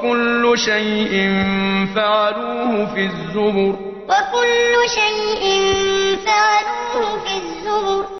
وكل شيء فعلوه في الزبر. وكل شيء فعلوه في الزبر.